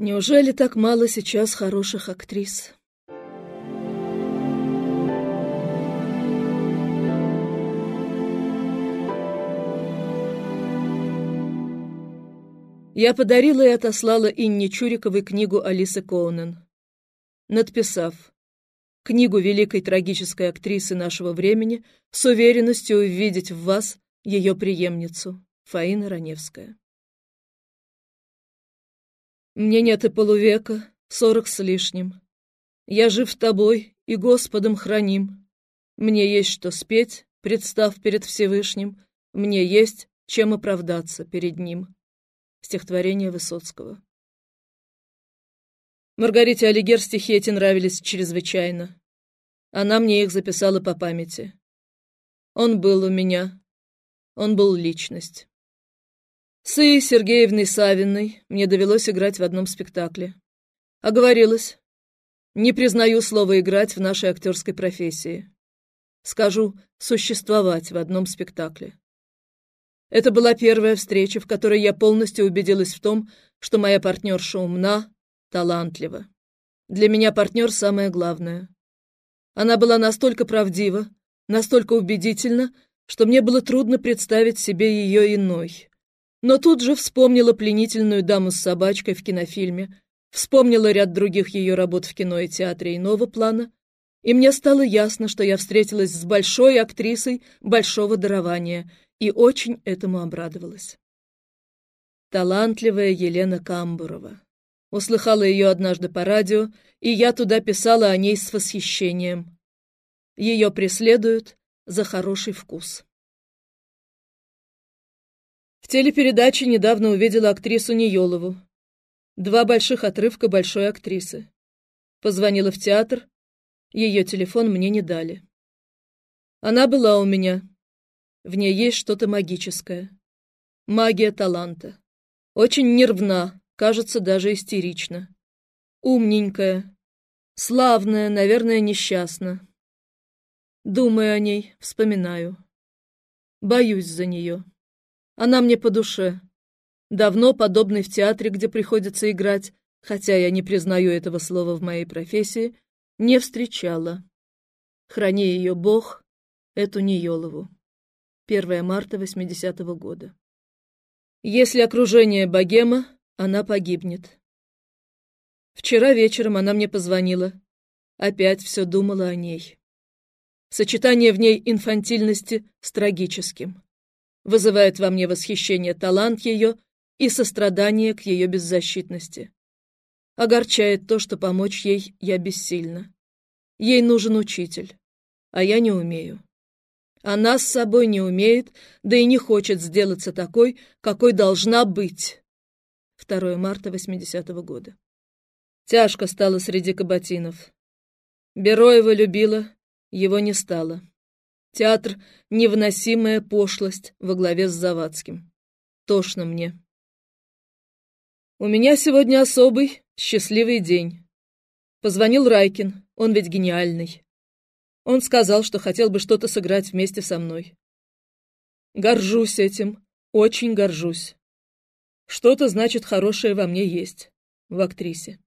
Неужели так мало сейчас хороших актрис? Я подарила и отослала Инне Чуриковой книгу Алисы Коунен, надписав книгу великой трагической актрисы нашего времени с уверенностью увидеть в вас ее преемницу, Фаина Раневская. Мне нет и полувека, сорок с лишним. Я жив тобой и Господом храним. Мне есть что спеть, представ перед Всевышним. Мне есть чем оправдаться перед Ним. Стихотворение Высоцкого. Маргарите Алигер стихи эти нравились чрезвычайно. Она мне их записала по памяти. Он был у меня. Он был личность. С Ией Сергеевной Савиной мне довелось играть в одном спектакле. Оговорилась. Не признаю слово «играть» в нашей актерской профессии. Скажу «существовать» в одном спектакле. Это была первая встреча, в которой я полностью убедилась в том, что моя партнерша умна, талантлива. Для меня партнер самое главное. Она была настолько правдива, настолько убедительна, что мне было трудно представить себе ее иной. Но тут же вспомнила пленительную даму с собачкой в кинофильме, вспомнила ряд других ее работ в кино и театре иного плана, и мне стало ясно, что я встретилась с большой актрисой большого дарования и очень этому обрадовалась. Талантливая Елена Камбурова. Услыхала ее однажды по радио, и я туда писала о ней с восхищением. Ее преследуют за хороший вкус. В телепередаче недавно увидела актрису Ниелову. Два больших отрывка большой актрисы. Позвонила в театр, ее телефон мне не дали. Она была у меня. В ней есть что-то магическое. Магия таланта. Очень нервна, кажется, даже истерична. Умненькая. Славная, наверное, несчастна. Думаю о ней, вспоминаю. Боюсь за нее. Она мне по душе. Давно подобной в театре, где приходится играть, хотя я не признаю этого слова в моей профессии, не встречала. Храни ее Бог, эту Ниелову. 1 марта 80-го года. Если окружение богема, она погибнет. Вчера вечером она мне позвонила. Опять все думала о ней. Сочетание в ней инфантильности с трагическим вызывает во мне восхищение талант ее и сострадание к ее беззащитности. Огорчает то, что помочь ей я бессильна. Ей нужен учитель, а я не умею. Она с собой не умеет, да и не хочет сделаться такой, какой должна быть. 2 марта 80-го года. Тяжко стало среди кабатинов. Бероева любила, его не стало. Театр — невыносимая пошлость во главе с Завадским. Тошно мне. У меня сегодня особый, счастливый день. Позвонил Райкин, он ведь гениальный. Он сказал, что хотел бы что-то сыграть вместе со мной. Горжусь этим, очень горжусь. Что-то, значит, хорошее во мне есть, в актрисе.